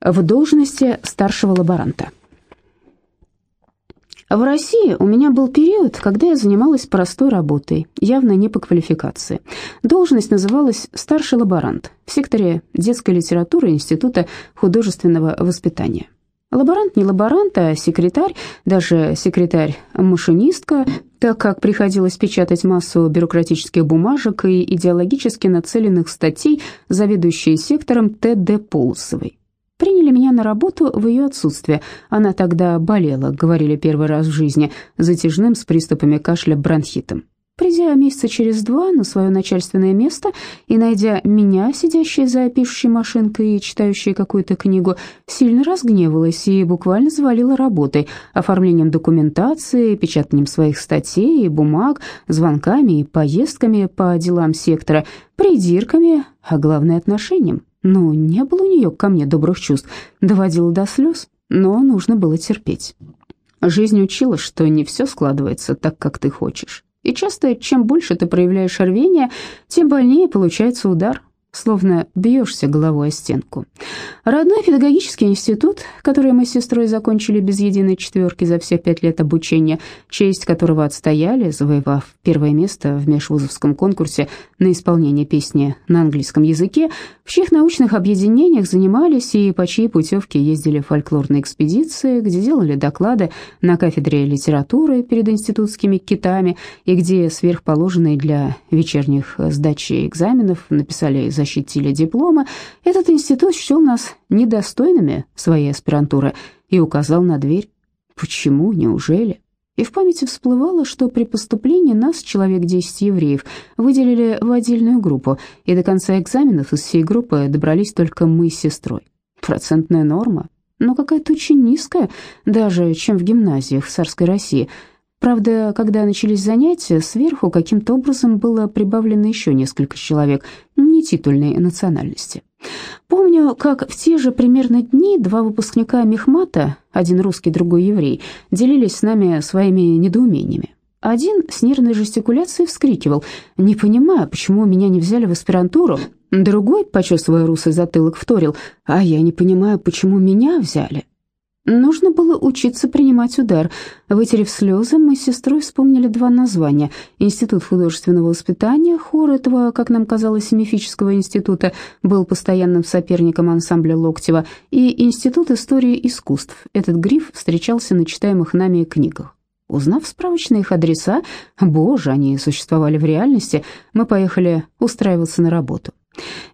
в должности старшего лаборанта. В России у меня был период, когда я занималась простой работой, явно не по квалификации. Должность называлась «старший лаборант» в секторе детской литературы Института художественного воспитания. Лаборант не лаборант, а секретарь, даже секретарь-машинистка, так как приходилось печатать массу бюрократических бумажек и идеологически нацеленных статей заведующей сектором Т.Д. Полосовой. Приняли меня на работу в ее отсутствие. Она тогда болела, говорили первый раз в жизни, затяжным с приступами кашля бронхитом. Придя месяца через два на свое начальственное место и найдя меня, сидящей за пишущей машинкой и читающей какую-то книгу, сильно разгневалась и буквально завалила работой, оформлением документации, печатанием своих статей и бумаг, звонками и поездками по делам сектора, придирками, а главное отношением. Ну, не было у нее ко мне добрых чувств, доводила до слез, но нужно было терпеть. Жизнь учила, что не все складывается так, как ты хочешь. И часто, чем больше ты проявляешь рвение, тем больнее получается удар словно бьешься головой о стенку. Родной педагогический институт, который мы с сестрой закончили без единой четверки за все пять лет обучения, честь которого отстояли, завоевав первое место в межвузовском конкурсе на исполнение песни на английском языке, в чьих научных объединениях занимались и по чьей путевке ездили фольклорные экспедиции, где делали доклады на кафедре литературы перед институтскими китами и где сверхположенные для вечерних сдачи экзаменов написали защитили диплома, этот институт счел нас недостойными своей аспирантуры и указал на дверь. Почему, неужели? И в памяти всплывало, что при поступлении нас, человек 10 евреев, выделили в отдельную группу, и до конца экзаменов из всей группы добрались только мы с сестрой. Процентная норма, но какая-то очень низкая, даже чем в гимназиях в царской России – Правда, когда начались занятия, сверху каким-то образом было прибавлено еще несколько человек нетитульной национальности. Помню, как в те же примерно дни два выпускника Мехмата, один русский, другой еврей, делились с нами своими недоумениями. Один с нервной жестикуляцией вскрикивал, не понимая, почему меня не взяли в аспирантуру. Другой, почесывая русый затылок, вторил, а я не понимаю, почему меня взяли. Нужно было учиться принимать удар. Вытерев слезы, мы с сестрой вспомнили два названия. Институт художественного воспитания, хор этого, как нам казалось, мифического института, был постоянным соперником ансамбля Локтева, и Институт истории искусств. Этот гриф встречался на читаемых нами книгах. Узнав справочные их адреса, боже, они существовали в реальности, мы поехали устраиваться на работу.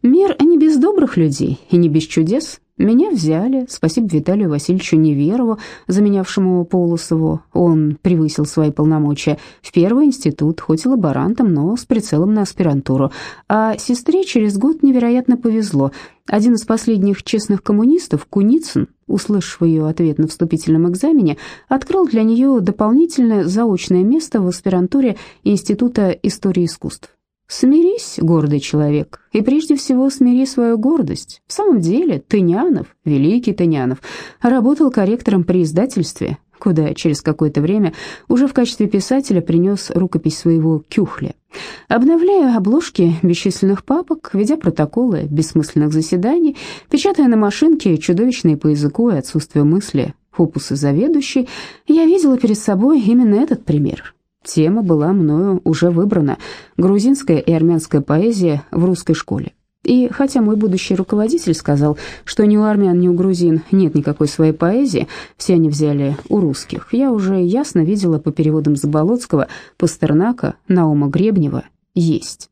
Мир не без добрых людей и не без чудес. Меня взяли, спасибо Виталию Васильевичу Неверову, заменявшему Полосову. Он превысил свои полномочия в первый институт, хоть и лаборантом, но с прицелом на аспирантуру. А сестре через год невероятно повезло. Один из последних честных коммунистов, Куницын, услышав ее ответ на вступительном экзамене, открыл для нее дополнительное заочное место в аспирантуре Института истории искусств. Смирись, гордый человек, и прежде всего смири свою гордость. В самом деле, Тынянов, великий Тынянов, работал корректором при издательстве, куда через какое-то время уже в качестве писателя принес рукопись своего «Кюхля». Обновляя обложки бесчисленных папок, ведя протоколы бессмысленных заседаний, печатая на машинке чудовищные по языку и отсутствию мысли опусы заведующей, я видела перед собой именно этот пример. Тема была мною уже выбрана – грузинская и армянская поэзия в русской школе. И хотя мой будущий руководитель сказал, что ни у армян, ни у грузин нет никакой своей поэзии, все они взяли у русских, я уже ясно видела по переводам Заболоцкого, Пастернака, Наума Гребнева «Есть».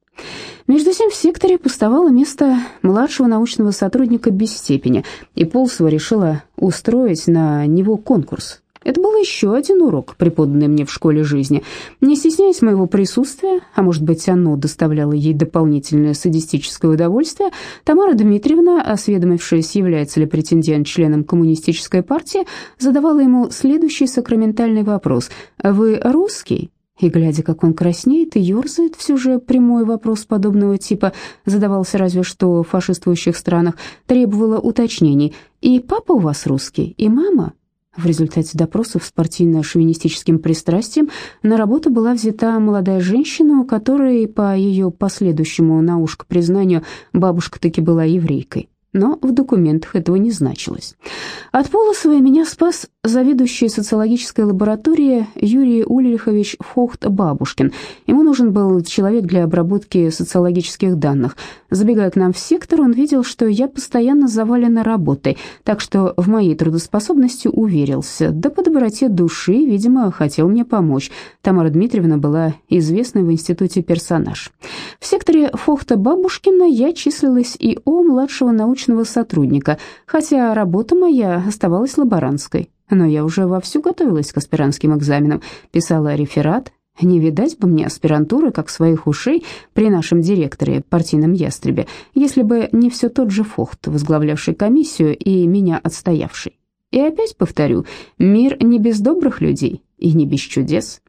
Между тем в секторе пустовало место младшего научного сотрудника без степени, и Полсова решила устроить на него конкурс это был еще один урок, преподанный мне в школе жизни. Не стесняясь моего присутствия, а может быть, оно доставляло ей дополнительное садистическое удовольствие, Тамара Дмитриевна, осведомившись, является ли претендент членом коммунистической партии, задавала ему следующий сакраментальный вопрос. «Вы русский?» И, глядя, как он краснеет и ерзает, все же прямой вопрос подобного типа задавался разве что в фашистующих странах, требовало уточнений. «И папа у вас русский, и мама?» В результате допросов с партийно-шовинистическим пристрастием на работу была взята молодая женщина, у которой, по ее последующему на ушко признанию, бабушка таки была еврейкой. но в документах этого не значилось. От Полосова меня спас заведующий социологической лабораторией Юрий Ульрихович Фохт-Бабушкин. Ему нужен был человек для обработки социологических данных. Забегая к нам в сектор, он видел, что я постоянно завалена работой, так что в моей трудоспособности уверился. Да по доброте души, видимо, хотел мне помочь. Тамара Дмитриевна была известной в институте персонаж. В секторе Фохта-Бабушкина я числилась и о младшего научного сотрудника, хотя работа моя оставалась лаборантской но я уже вовсю готовилась к аспирантским экзаменам, писала реферат. Не видать бы мне аспирантуры, как своих ушей, при нашем директоре, партийном ястребе, если бы не все тот же Фохт, возглавлявший комиссию и меня отстоявший. И опять повторю, мир не без добрых людей и не без чудес.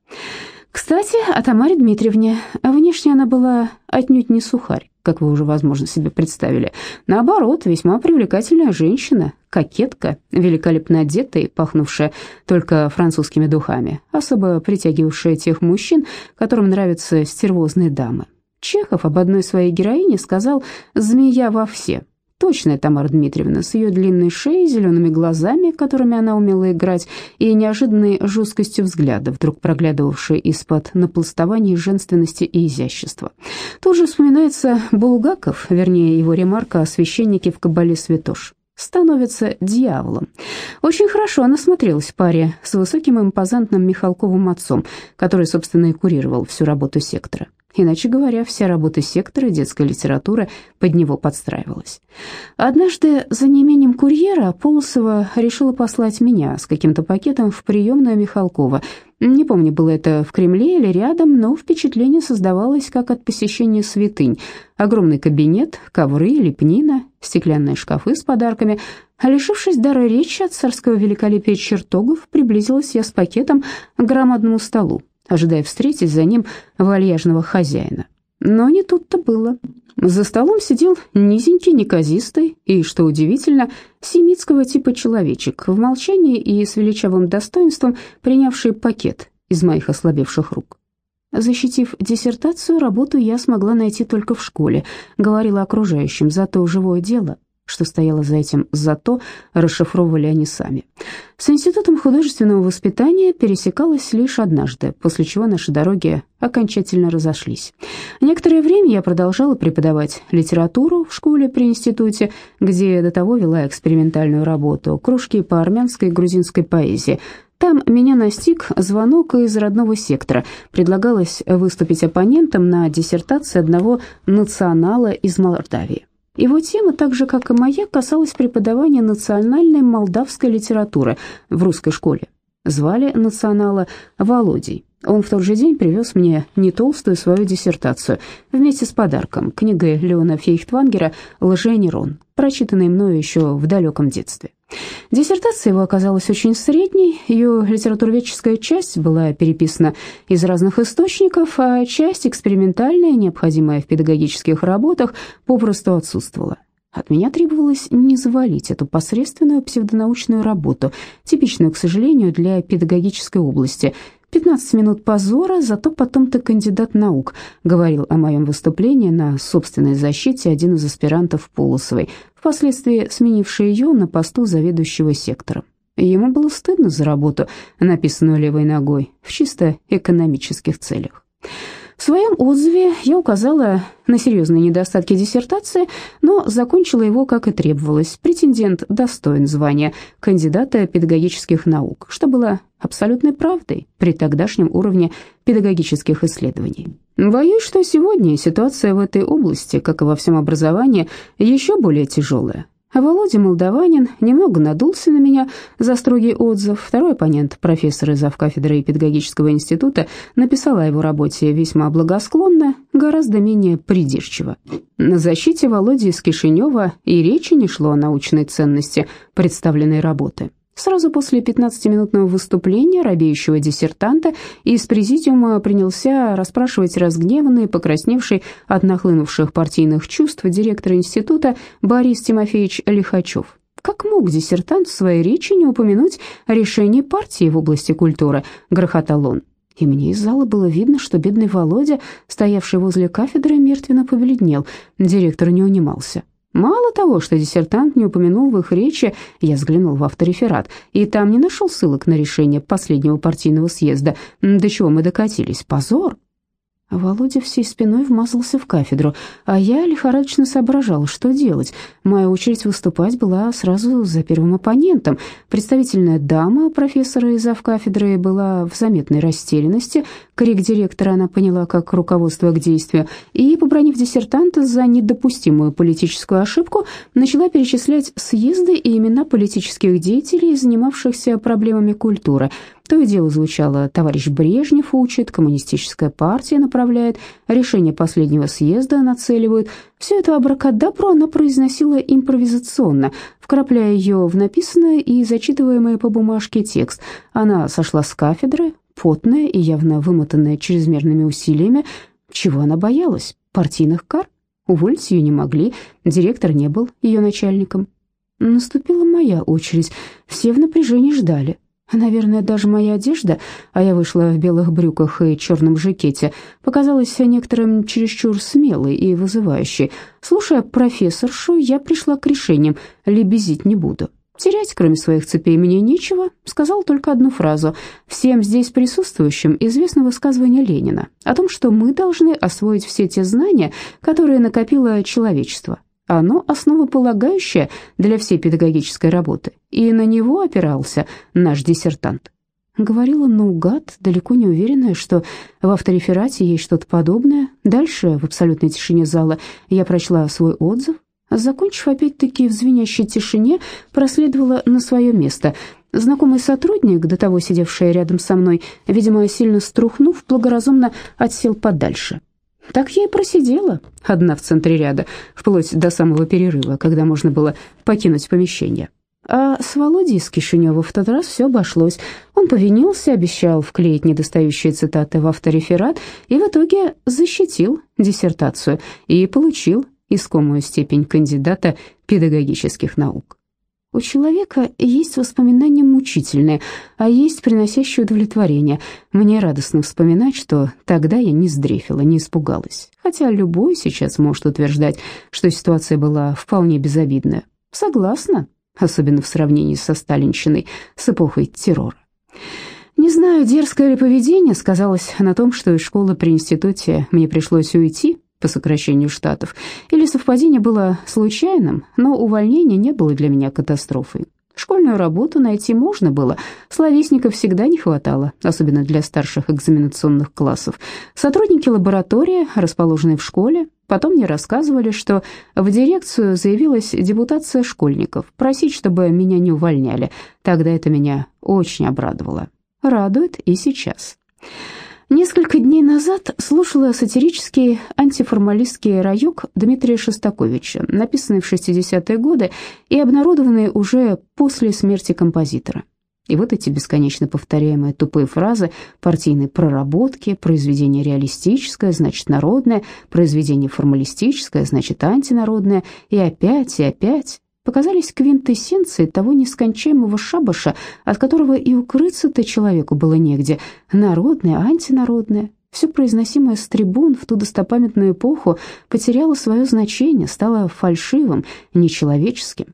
Кстати, о Тамаре Дмитриевне. Внешне она была отнюдь не сухарь как вы уже, возможно, себе представили. Наоборот, весьма привлекательная женщина, кокетка, великолепно одетая и пахнувшая только французскими духами, особо притягивавшая тех мужчин, которым нравятся стервозные дамы. Чехов об одной своей героине сказал «змея во все», Точная Тамара Дмитриевна с ее длинной шеей, зелеными глазами, которыми она умела играть, и неожиданной жесткостью взгляда, вдруг проглядывавшей из-под напластования женственности и изящества. Тут же вспоминается Булгаков, вернее, его ремарка о священнике в кабале святош становится дьяволом. Очень хорошо она смотрелась в паре с высоким импозантным Михалковым отцом, который, собственно, и курировал всю работу сектора. Иначе говоря, вся работа сектора детской литературы под него подстраивалась. Однажды за неимением курьера Полосова решила послать меня с каким-то пакетом в приемную Михалкова. Не помню, было это в Кремле или рядом, но впечатление создавалось как от посещения святынь. Огромный кабинет, ковры, лепнина, стеклянные шкафы с подарками. А лишившись дара речи от царского великолепия чертогов, приблизилась я с пакетом к громадному столу ожидая встретить за ним вальяжного хозяина. Но не тут-то было. За столом сидел низенький, неказистый и, что удивительно, семитского типа человечек, в молчании и с величавым достоинством принявший пакет из моих ослабевших рук. Защитив диссертацию, работу я смогла найти только в школе, говорила окружающим, зато живое дело что стояло за этим «зато» расшифровывали они сами. С Институтом художественного воспитания пересекалась лишь однажды, после чего наши дороги окончательно разошлись. Некоторое время я продолжала преподавать литературу в школе при институте, где до того вела экспериментальную работу, кружки по армянской и грузинской поэзии. Там меня настиг звонок из родного сектора. Предлагалось выступить оппонентом на диссертации одного национала из Молдавии. Его тема, так же как и моя, касалась преподавания национальной молдавской литературы в русской школе. Звали национала Володей. Он в тот же день привез мне не толстую свою диссертацию вместе с подарком, книгой Леона Фейхтвангера «Лженерон», прочитанной мною еще в далеком детстве. Диссертация его оказалась очень средней, ее литературоведческая часть была переписана из разных источников, а часть экспериментальная, необходимая в педагогических работах, попросту отсутствовала. От меня требовалось не завалить эту посредственную псевдонаучную работу, типичную, к сожалению, для педагогической области, 15 минут позора, зато потом ты кандидат наук», — говорил о моем выступлении на собственной защите один из аспирантов Полосовой, впоследствии сменивший ее на посту заведующего сектором. Ему было стыдно за работу, написанную левой ногой, в чисто экономических целях. В своем отзыве я указала на серьезные недостатки диссертации, но закончила его, как и требовалось. Претендент достоин звания кандидата педагогических наук, что было абсолютной правдой при тогдашнем уровне педагогических исследований. Боюсь, что сегодня ситуация в этой области, как и во всем образовании, еще более тяжелая. А Володя Молдаванин немного надулся на меня за строгий отзыв. Второй оппонент, профессор из кафедры педагогического института, написал о его работе весьма благосклонно, гораздо менее придирчиво. На защите Володи из Кишинева и речи не шло о научной ценности представленной работы. Сразу после 15-минутного выступления робеющего диссертанта из президиума принялся расспрашивать разгневанный, покрасневший от нахлынувших партийных чувств директор института Борис Тимофеевич Лихачев. Как мог диссертант в своей речи не упомянуть решение партии в области культуры, грохотал он. И мне из зала было видно, что бедный Володя, стоявший возле кафедры, мертвенно побледнел. Директор не унимался. Мало того, что диссертант не упомянул в их речи, я взглянул в автореферат, и там не нашел ссылок на решение последнего партийного съезда. До чего мы докатились? Позор! Володя всей спиной вмазался в кафедру, а я лихорадочно соображал, что делать. Моя очередь выступать была сразу за первым оппонентом. Представительная дама профессора из кафедры была в заметной растерянности. Крик директора она поняла как руководство к действию, и, побронив диссертанта за недопустимую политическую ошибку, начала перечислять съезды и имена политических деятелей, занимавшихся проблемами культуры – то и дело звучало «товарищ Брежнев учит», «коммунистическая партия направляет», «решение последнего съезда нацеливают». Все это абракадабру она произносила импровизационно, вкрапляя ее в написанное и зачитываемое по бумажке текст. Она сошла с кафедры, потная и явно вымотанная чрезмерными усилиями. Чего она боялась? Партийных кар? Уволить ее не могли, директор не был ее начальником. Наступила моя очередь, все в напряжении ждали. Наверное, даже моя одежда, а я вышла в белых брюках и черном жакете, показалась некоторым чересчур смелой и вызывающей. Слушая профессоршу, я пришла к решениям, лебезить не буду. Терять, кроме своих цепей, мне нечего, сказал только одну фразу. Всем здесь присутствующим известно высказывание Ленина о том, что мы должны освоить все те знания, которые накопило человечество. Оно основополагающее для всей педагогической работы, и на него опирался наш диссертант. Говорила наугад, далеко не уверенная, что в автореферате есть что-то подобное. Дальше, в абсолютной тишине зала, я прочла свой отзыв. Закончив опять-таки в звенящей тишине, проследовала на свое место. Знакомый сотрудник, до того сидевший рядом со мной, видимо, сильно струхнув, благоразумно отсел подальше. Так я и просидела, одна в центре ряда, вплоть до самого перерыва, когда можно было покинуть помещение. А с Володей из Кишинева в тот раз все обошлось. Он повинился, обещал вклеить недостающие цитаты в автореферат и в итоге защитил диссертацию и получил искомую степень кандидата педагогических наук. У человека есть воспоминания мучительные, а есть приносящие удовлетворение. Мне радостно вспоминать, что тогда я не сдрефила, не испугалась. Хотя любой сейчас может утверждать, что ситуация была вполне безобидная. Согласна, особенно в сравнении со сталинщиной, с эпохой террора. Не знаю, дерзкое ли поведение сказалось на том, что из школы при институте мне пришлось уйти, по сокращению штатов, или совпадение было случайным, но увольнение не было для меня катастрофой. Школьную работу найти можно было, словесников всегда не хватало, особенно для старших экзаменационных классов. Сотрудники лаборатории, расположенные в школе, потом мне рассказывали, что в дирекцию заявилась депутация школьников, просить, чтобы меня не увольняли. Тогда это меня очень обрадовало. Радует и сейчас. Несколько дней назад слушала сатирический антиформалистский райок Дмитрия Шостаковича, написанный в 60-е годы и обнародованный уже после смерти композитора. И вот эти бесконечно повторяемые тупые фразы партийной проработки, произведение реалистическое, значит народное, произведение формалистическое, значит антинародное, и опять, и опять показались квинтэссенцией того нескончаемого шабаша, от которого и укрыться-то человеку было негде, народное, антинародное. Все произносимое с трибун в ту достопамятную эпоху потеряло свое значение, стало фальшивым, нечеловеческим.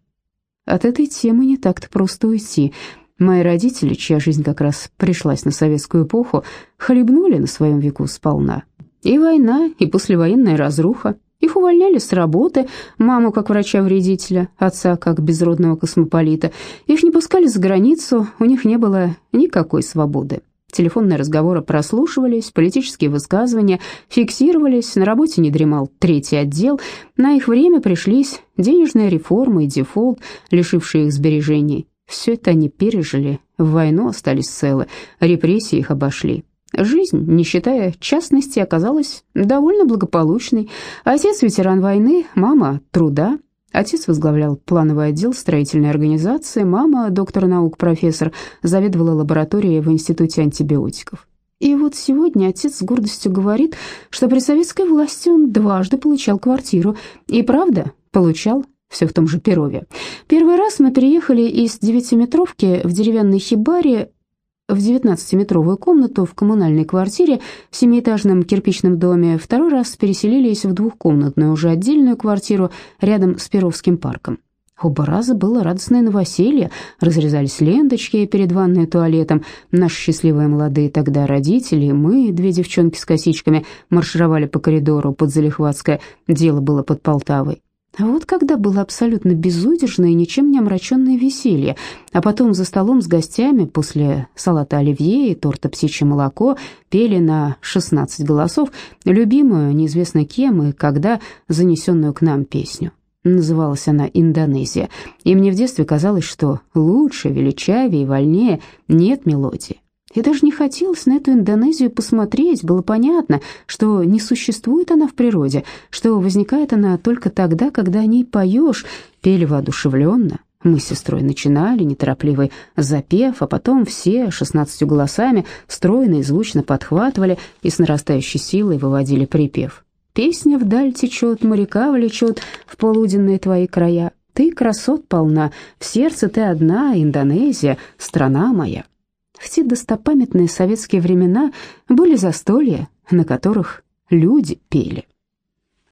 От этой темы не так-то просто уйти. Мои родители, чья жизнь как раз пришлась на советскую эпоху, хлебнули на своем веку сполна. И война, и послевоенная разруха, их увольняли с работы, маму как врача-вредителя, отца как безродного космополита. Их не пускали за границу, у них не было никакой свободы. Телефонные разговоры прослушивались, политические высказывания фиксировались, на работе не дремал третий отдел. На их время пришлись денежная реформа и дефолт, лишившие их сбережений. Все это они пережили, в войну остались целы, репрессии их обошли. Жизнь, не считая частности, оказалась довольно благополучной. Отец ветеран войны, мама труда. Отец возглавлял плановый отдел строительной организации, мама, доктор наук, профессор, заведовала лабораторией в Институте антибиотиков. И вот сегодня отец с гордостью говорит, что при советской власти он дважды получал квартиру. И правда, получал, все в том же Перове. Первый раз мы переехали из девятиметровки в деревянной хибаре в 19-метровую комнату в коммунальной квартире в семиэтажном кирпичном доме, второй раз переселились в двухкомнатную, уже отдельную квартиру рядом с Перовским парком. Оба раза было радостное новоселье, разрезались ленточки перед ванной и туалетом. Наши счастливые молодые тогда родители, мы, две девчонки с косичками, маршировали по коридору под Залихватское, дело было под Полтавой. А вот когда было абсолютно безудержное и ничем не омраченное веселье, а потом за столом с гостями после салата оливье и торта птичье молоко пели на 16 голосов любимую, неизвестно кем и когда, занесенную к нам песню. Называлась она «Индонезия», и мне в детстве казалось, что лучше, величавее и вольнее нет мелодии. И даже не хотелось на эту Индонезию посмотреть, было понятно, что не существует она в природе, что возникает она только тогда, когда о ней поешь, пели воодушевленно. Мы с сестрой начинали неторопливый запев, а потом все шестнадцатью голосами стройно и звучно подхватывали и с нарастающей силой выводили припев. Песня вдаль течет, моряка влечет в полуденные твои края. Ты красот полна, в сердце ты одна, Индонезия, страна моя. В те достопамятные советские времена были застолья, на которых люди пели.